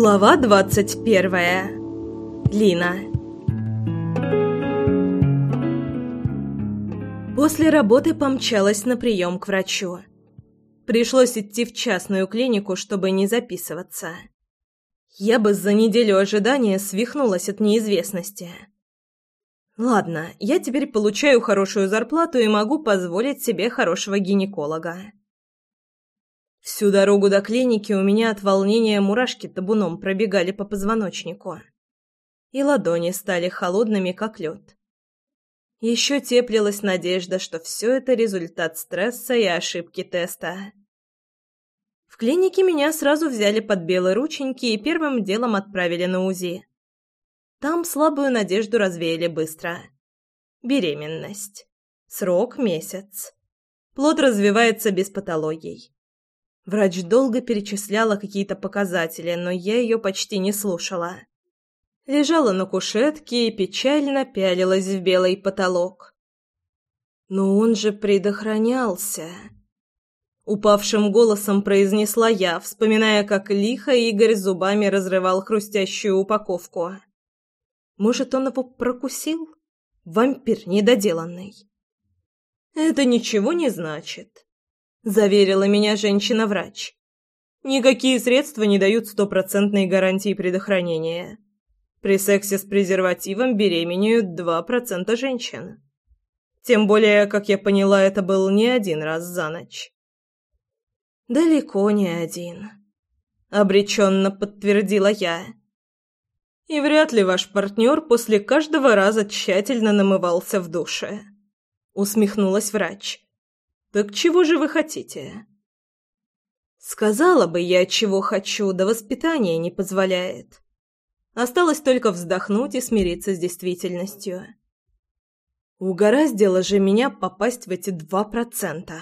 Глава двадцать первая. Лина. После работы помчалась на прием к врачу. Пришлось идти в частную клинику, чтобы не записываться. Я бы за неделю ожидания свихнулась от неизвестности. Ладно, я теперь получаю хорошую зарплату и могу позволить себе хорошего гинеколога. Всю дорогу до клиники у меня от волнения мурашки табуном пробегали по позвоночнику. И ладони стали холодными, как лед. Еще теплилась надежда, что все это результат стресса и ошибки теста. В клинике меня сразу взяли под белые рученьки и первым делом отправили на УЗИ. Там слабую надежду развеяли быстро. Беременность. Срок – месяц. Плод развивается без патологий. Врач долго перечисляла какие-то показатели, но я ее почти не слушала. Лежала на кушетке и печально пялилась в белый потолок. «Но он же предохранялся!» Упавшим голосом произнесла я, вспоминая, как лихо Игорь зубами разрывал хрустящую упаковку. «Может, он его прокусил? Вампир недоделанный!» «Это ничего не значит», заверила меня женщина-врач. Никакие средства не дают стопроцентной гарантии предохранения. При сексе с презервативом беременеют 2% женщин. Тем более, как я поняла, это был не один раз за ночь. «Далеко не один», — обреченно подтвердила я. «И вряд ли ваш партнер после каждого раза тщательно намывался в душе», — усмехнулась врач. Так чего же вы хотите? Сказала бы я, чего хочу, да воспитание не позволяет. Осталось только вздохнуть и смириться с действительностью. Угораздило же меня попасть в эти два процента.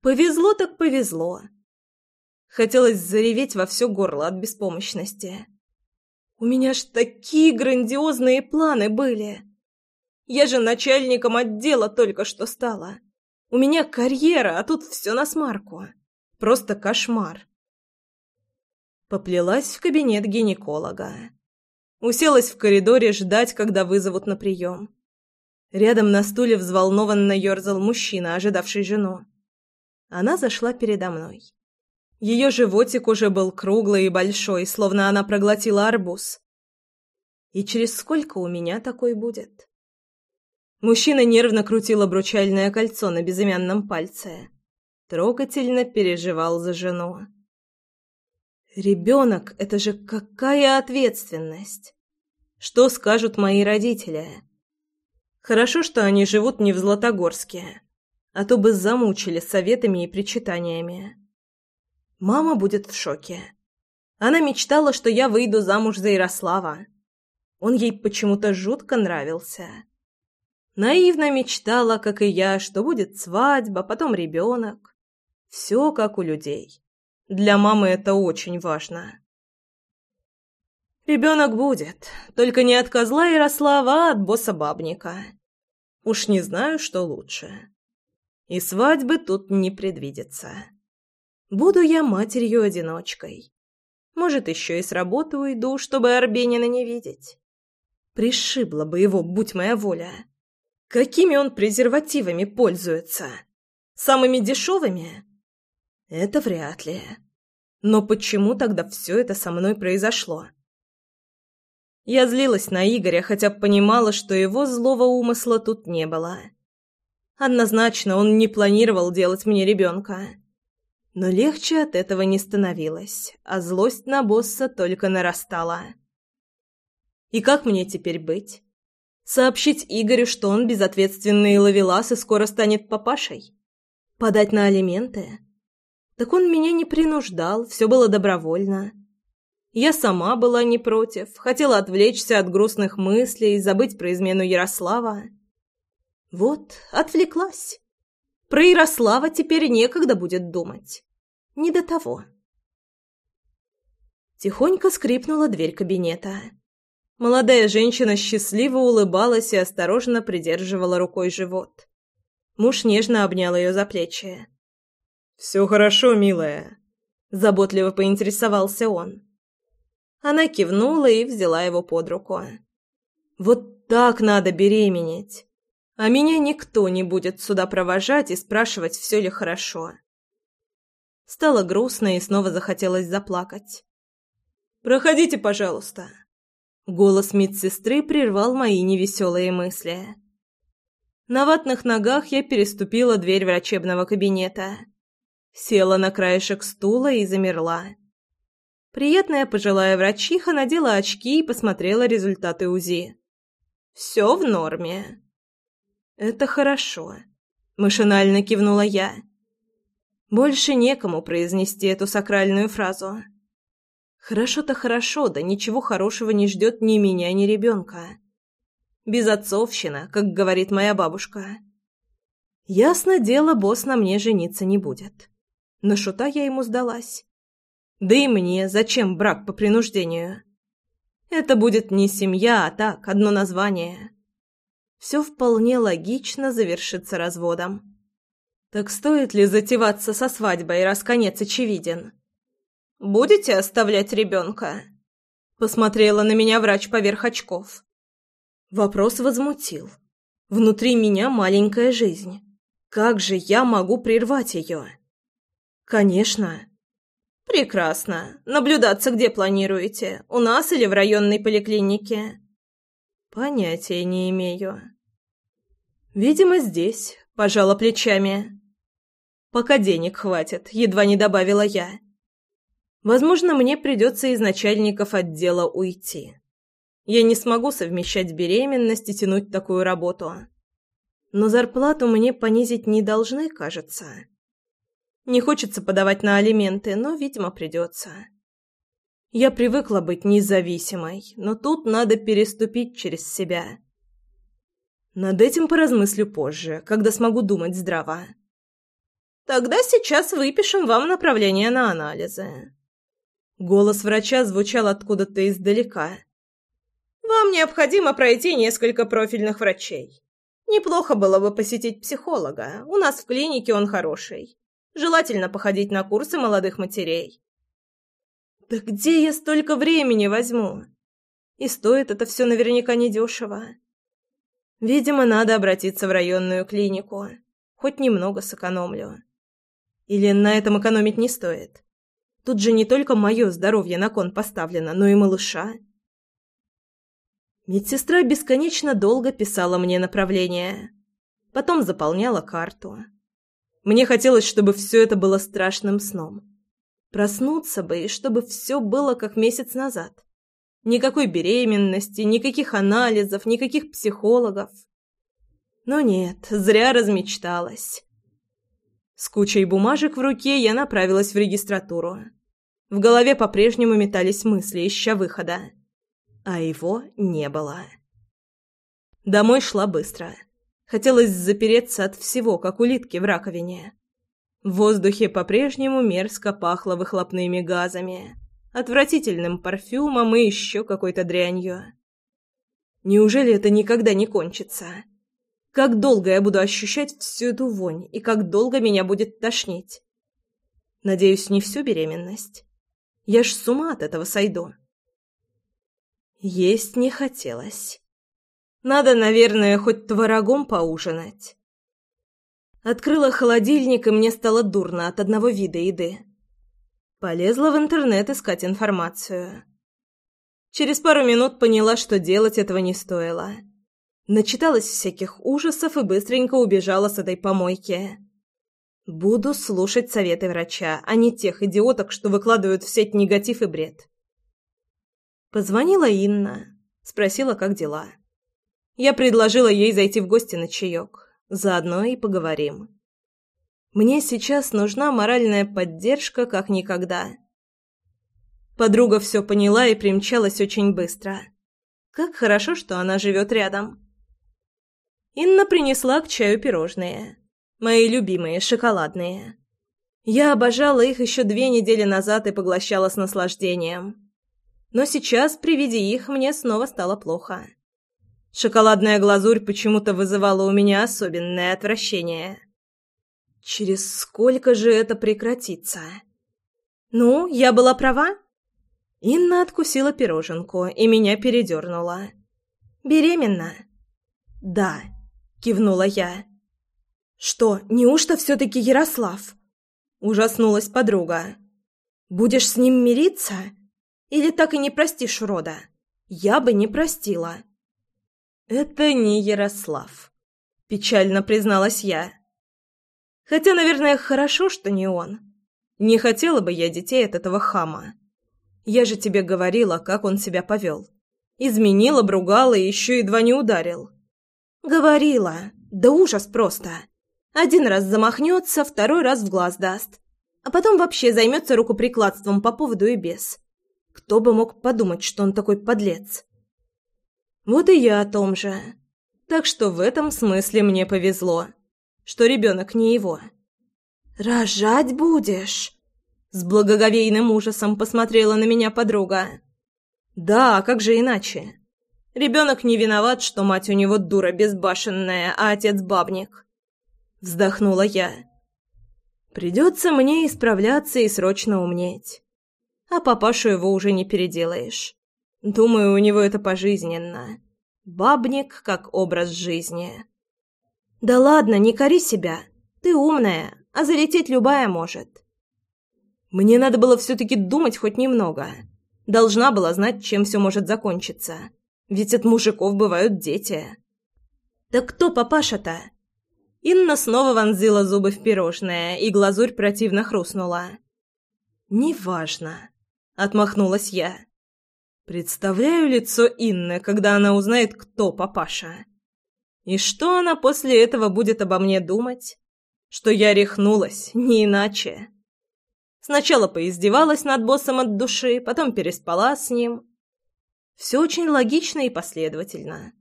Повезло так повезло. Хотелось зареветь во все горло от беспомощности. У меня ж такие грандиозные планы были. Я же начальником отдела только что стала. У меня карьера, а тут все на смарку. Просто кошмар. Поплелась в кабинет гинеколога. Уселась в коридоре ждать, когда вызовут на прием. Рядом на стуле взволнованно ерзал мужчина, ожидавший жену. Она зашла передо мной. Ее животик уже был круглый и большой, словно она проглотила арбуз. И через сколько у меня такой будет? Мужчина нервно крутил обручальное кольцо на безымянном пальце. Трогательно переживал за жену. «Ребенок — это же какая ответственность! Что скажут мои родители? Хорошо, что они живут не в Златогорске, а то бы замучили советами и причитаниями. Мама будет в шоке. Она мечтала, что я выйду замуж за Ярослава. Он ей почему-то жутко нравился». Наивно мечтала, как и я, что будет свадьба, потом ребенок. Все как у людей. Для мамы это очень важно. Ребенок будет, только не от козла Ярослава, а от босса Бабника. Уж не знаю, что лучше. И свадьбы тут не предвидится. Буду я матерью-одиночкой. Может, еще и с работы уйду, чтобы Арбенина не видеть. Пришибла бы его, будь моя воля. Какими он презервативами пользуется? Самыми дешевыми? Это вряд ли. Но почему тогда все это со мной произошло? Я злилась на Игоря, хотя понимала, что его злого умысла тут не было. Однозначно, он не планировал делать мне ребенка. Но легче от этого не становилось, а злость на босса только нарастала. И как мне теперь быть? Сообщить Игорю, что он безответственный ловелас и скоро станет папашей? Подать на алименты? Так он меня не принуждал, все было добровольно. Я сама была не против, хотела отвлечься от грустных мыслей, забыть про измену Ярослава. Вот, отвлеклась. Про Ярослава теперь некогда будет думать. Не до того. Тихонько скрипнула дверь кабинета. Молодая женщина счастливо улыбалась и осторожно придерживала рукой живот. Муж нежно обнял ее за плечи. «Все хорошо, милая», — заботливо поинтересовался он. Она кивнула и взяла его под руку. «Вот так надо беременеть. А меня никто не будет сюда провожать и спрашивать, все ли хорошо». Стало грустно и снова захотелось заплакать. «Проходите, пожалуйста». Голос медсестры прервал мои невеселые мысли. На ватных ногах я переступила дверь врачебного кабинета. Села на краешек стула и замерла. Приятная пожилая врачиха надела очки и посмотрела результаты УЗИ. «Все в норме». «Это хорошо», — машинально кивнула я. Больше некому произнести эту сакральную фразу. Хорошо-то хорошо, да ничего хорошего не ждет ни меня, ни ребенка. Безотцовщина, как говорит моя бабушка. Ясно дело, босс на мне жениться не будет. На шута я ему сдалась. Да и мне зачем брак по принуждению? Это будет не семья, а так, одно название. Все вполне логично завершится разводом. Так стоит ли затеваться со свадьбой, раз конец очевиден? Будете оставлять ребенка?» Посмотрела на меня врач поверх очков. Вопрос возмутил. Внутри меня маленькая жизнь. Как же я могу прервать ее? Конечно. Прекрасно. Наблюдаться где планируете? У нас или в районной поликлинике? Понятия не имею. Видимо, здесь. Пожала плечами. Пока денег хватит, едва не добавила я. Возможно, мне придется из начальников отдела уйти. Я не смогу совмещать беременность и тянуть такую работу. Но зарплату мне понизить не должны, кажется. Не хочется подавать на алименты, но, видимо, придется. Я привыкла быть независимой, но тут надо переступить через себя. Над этим поразмыслю позже, когда смогу думать здраво. Тогда сейчас выпишем вам направление на анализы. Голос врача звучал откуда-то издалека. Вам необходимо пройти несколько профильных врачей. Неплохо было бы посетить психолога. У нас в клинике он хороший. Желательно походить на курсы молодых матерей. Да где я столько времени возьму? И стоит это все наверняка недешево. Видимо, надо обратиться в районную клинику. Хоть немного сэкономлю. Или на этом экономить не стоит? Тут же не только мое здоровье на кон поставлено, но и малыша. Медсестра бесконечно долго писала мне направление. Потом заполняла карту. Мне хотелось, чтобы все это было страшным сном. Проснуться бы, и чтобы все было как месяц назад. Никакой беременности, никаких анализов, никаких психологов. Но нет, зря размечталась. С кучей бумажек в руке я направилась в регистратуру. В голове по-прежнему метались мысли, ища выхода а его не было. Домой шла быстро. Хотелось запереться от всего, как улитки в раковине. В воздухе по-прежнему мерзко пахло выхлопными газами, отвратительным парфюмом и еще какой-то дрянью. Неужели это никогда не кончится? Как долго я буду ощущать всю эту вонь, и как долго меня будет тошнить? Надеюсь, не всю беременность. Я ж с ума от этого сойду. Есть не хотелось. Надо, наверное, хоть творогом поужинать. Открыла холодильник, и мне стало дурно от одного вида еды. Полезла в интернет искать информацию. Через пару минут поняла, что делать этого не стоило. Начиталась всяких ужасов и быстренько убежала с этой помойки. Буду слушать советы врача, а не тех идиоток, что выкладывают в сеть негатив и бред. Позвонила Инна, спросила, как дела. Я предложила ей зайти в гости на чаек. Заодно и поговорим. Мне сейчас нужна моральная поддержка, как никогда. Подруга все поняла и примчалась очень быстро. Как хорошо, что она живет рядом. Инна принесла к чаю пирожные. Мои любимые, шоколадные. Я обожала их еще две недели назад и поглощала с наслаждением но сейчас при виде их мне снова стало плохо. Шоколадная глазурь почему-то вызывала у меня особенное отвращение. Через сколько же это прекратится? Ну, я была права? Инна откусила пироженку и меня передернула. «Беременна?» «Да», — кивнула я. «Что, неужто все-таки Ярослав?» — ужаснулась подруга. «Будешь с ним мириться? Или так и не простишь рода? Я бы не простила». «Это не Ярослав», — печально призналась я. «Хотя, наверное, хорошо, что не он. Не хотела бы я детей от этого хама. Я же тебе говорила, как он себя повел. Изменил, обругал и еще едва не ударил». «Говорила. Да ужас просто. Один раз замахнется, второй раз в глаз даст. А потом вообще займется рукоприкладством по поводу и без. Кто бы мог подумать, что он такой подлец?» Вот и я о том же. Так что в этом смысле мне повезло, что ребенок не его. «Рожать будешь?» С благоговейным ужасом посмотрела на меня подруга. «Да, как же иначе? Ребенок не виноват, что мать у него дура безбашенная, а отец бабник». Вздохнула я. «Придется мне исправляться и срочно умнеть. А папашу его уже не переделаешь. Думаю, у него это пожизненно. Бабник как образ жизни. Да ладно, не кори себя. Ты умная, а залететь любая может. Мне надо было все-таки думать хоть немного. Должна была знать, чем все может закончиться. Ведь от мужиков бывают дети. Так кто папаша-то? Инна снова вонзила зубы в пирожное, и глазурь противно хрустнула. «Неважно», — отмахнулась я. Представляю лицо Инны, когда она узнает, кто папаша. И что она после этого будет обо мне думать? Что я рехнулась, не иначе. Сначала поиздевалась над боссом от души, потом переспала с ним. Все очень логично и последовательно.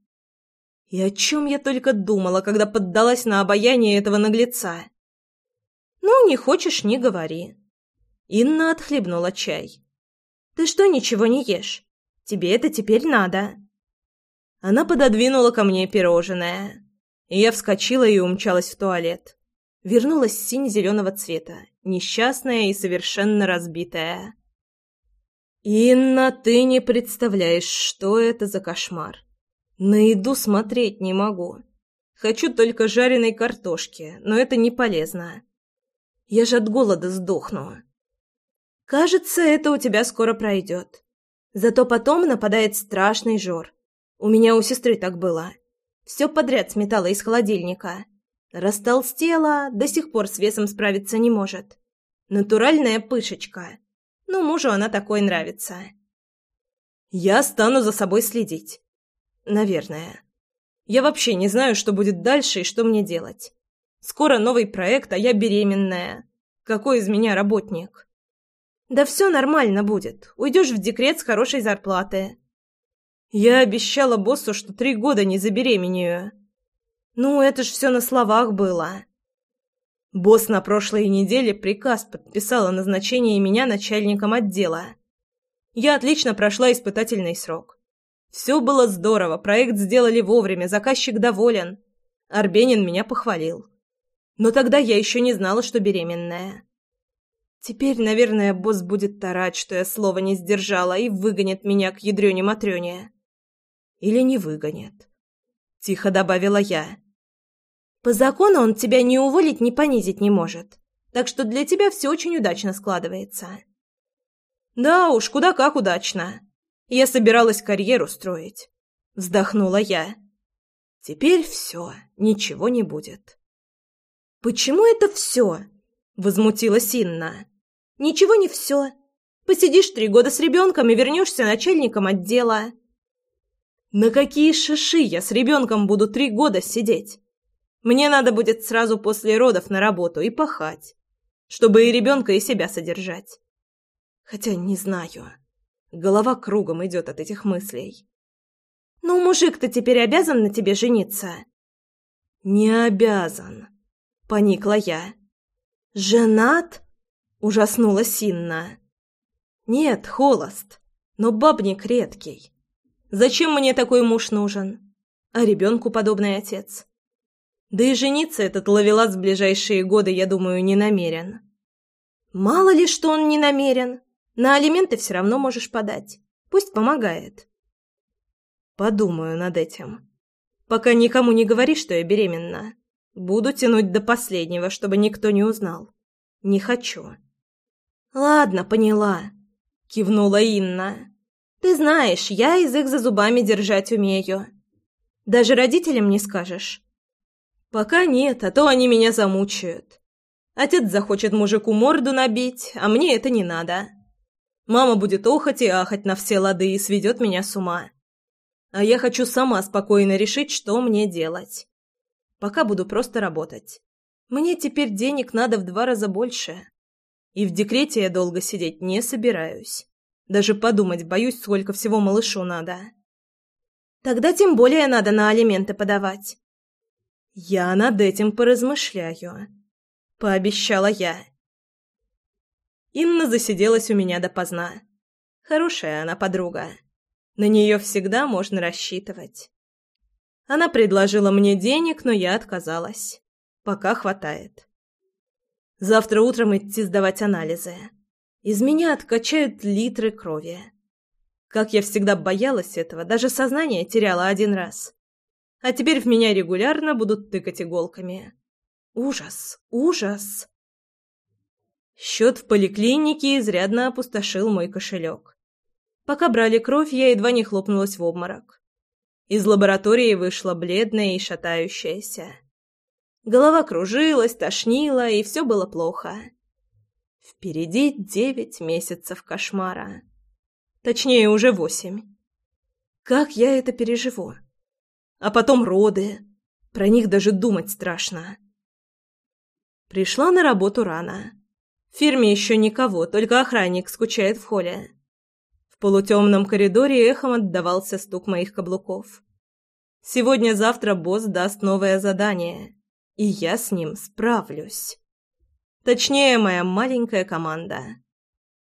И о чем я только думала, когда поддалась на обаяние этого наглеца? «Ну, не хочешь, не говори». Инна отхлебнула чай. «Ты что, ничего не ешь? Тебе это теперь надо». Она пододвинула ко мне пирожное, и я вскочила и умчалась в туалет. Вернулась сине-зеленого цвета, несчастная и совершенно разбитая. «Инна, ты не представляешь, что это за кошмар. На еду смотреть не могу. Хочу только жареной картошки, но это не полезно. Я же от голода сдохну. Кажется, это у тебя скоро пройдет. Зато потом нападает страшный жор. У меня у сестры так было. Все подряд сметала из холодильника. Растолстела, до сих пор с весом справиться не может. Натуральная пышечка. Ну, мужу она такой нравится. Я стану за собой следить. Наверное. Я вообще не знаю, что будет дальше и что мне делать. Скоро новый проект, а я беременная. Какой из меня работник? Да все нормально будет. Уйдешь в декрет с хорошей зарплаты. Я обещала боссу, что три года не забеременею. Ну, это ж все на словах было. Босс на прошлой неделе приказ подписал о назначении меня начальником отдела. Я отлично прошла испытательный срок. Все было здорово, проект сделали вовремя, заказчик доволен. Арбенин меня похвалил. Но тогда я еще не знала, что беременная. Теперь, наверное, босс будет тарать, что я слова не сдержала, и выгонит меня к ядрёне-матрёне. Или не выгонит. Тихо добавила я. По закону он тебя ни уволить, ни понизить не может. Так что для тебя все очень удачно складывается. Да уж, куда как удачно. Я собиралась карьеру строить. Вздохнула я. Теперь все, ничего не будет. Почему это все? Возмутилась Инна. Ничего не все. Посидишь три года с ребенком и вернешься начальником отдела. На какие шиши я с ребенком буду три года сидеть? Мне надо будет сразу после родов на работу и пахать, чтобы и ребенка, и себя содержать. Хотя не знаю. Голова кругом идет от этих мыслей. Ну, мужик-то теперь обязан на тебе жениться? Не обязан, поникла я. Женат? Ужаснулась Инна. «Нет, холост, но бабник редкий. Зачем мне такой муж нужен? А ребенку подобный отец? Да и жениться этот ловелас в ближайшие годы, я думаю, не намерен». «Мало ли, что он не намерен. На алименты все равно можешь подать. Пусть помогает. Подумаю над этим. Пока никому не говори, что я беременна. Буду тянуть до последнего, чтобы никто не узнал. Не хочу. Ладно, поняла. Кивнула Инна. Ты знаешь, я язык за зубами держать умею. Даже родителям не скажешь? Пока нет, а то они меня замучают. Отец захочет мужику морду набить, а мне это не надо. Мама будет охать и ахать на все лады и сведет меня с ума. А я хочу сама спокойно решить, что мне делать. Пока буду просто работать. Мне теперь денег надо в два раза больше. И в декрете я долго сидеть не собираюсь. Даже подумать боюсь, сколько всего малышу надо. Тогда тем более надо на алименты подавать. Я над этим поразмышляю. Пообещала я. Инна засиделась у меня допоздна. Хорошая она подруга. На нее всегда можно рассчитывать. Она предложила мне денег, но я отказалась. Пока хватает. Завтра утром идти сдавать анализы. Из меня откачают литры крови. Как я всегда боялась этого, даже сознание теряла один раз. А теперь в меня регулярно будут тыкать иголками. Ужас, ужас. Счет в поликлинике изрядно опустошил мой кошелек. Пока брали кровь, я едва не хлопнулась в обморок. Из лаборатории вышла бледная и шатающаяся. Голова кружилась, тошнила, и все было плохо. Впереди девять месяцев кошмара. Точнее, уже восемь. Как я это переживу? А потом роды. Про них даже думать страшно. Пришла на работу рано. В фирме еще никого, только охранник скучает в холле полутемном коридоре эхом отдавался стук моих каблуков. Сегодня-завтра босс даст новое задание, и я с ним справлюсь. Точнее, моя маленькая команда.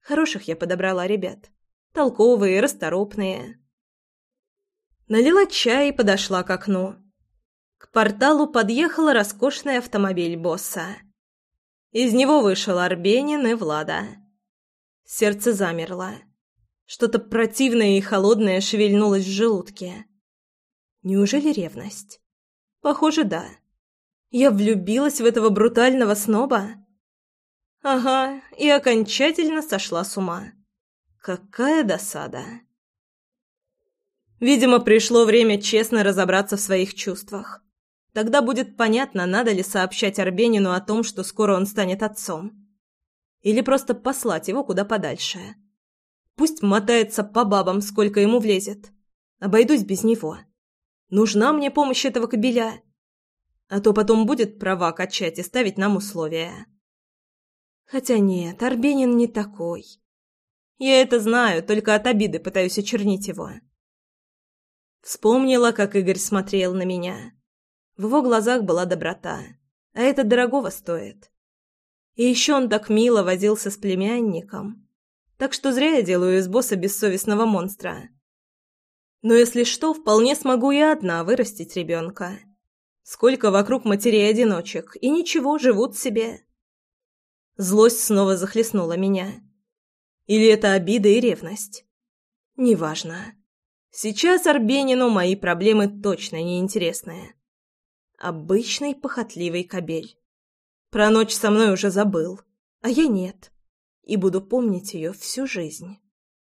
Хороших я подобрала ребят. Толковые, расторопные. Налила чай и подошла к окну. К порталу подъехал роскошный автомобиль босса. Из него вышел Арбенин и Влада. Сердце замерло. Что-то противное и холодное шевельнулось в желудке. Неужели ревность? Похоже, да. Я влюбилась в этого брутального сноба? Ага, и окончательно сошла с ума. Какая досада. Видимо, пришло время честно разобраться в своих чувствах. Тогда будет понятно, надо ли сообщать Арбенину о том, что скоро он станет отцом. Или просто послать его куда подальше. Пусть мотается по бабам, сколько ему влезет. Обойдусь без него. Нужна мне помощь этого кобеля. А то потом будет права качать и ставить нам условия. Хотя нет, Арбенин не такой. Я это знаю, только от обиды пытаюсь очернить его. Вспомнила, как Игорь смотрел на меня. В его глазах была доброта, а это дорогого стоит. И еще он так мило возился с племянником. Так что зря я делаю из босса бессовестного монстра. Но если что, вполне смогу и одна вырастить ребенка. Сколько вокруг матерей-одиночек, и ничего, живут себе. Злость снова захлестнула меня. Или это обида и ревность? Неважно. Сейчас Арбенину мои проблемы точно не интересные. Обычный похотливый кобель. Про ночь со мной уже забыл, а я нет и буду помнить ее всю жизнь.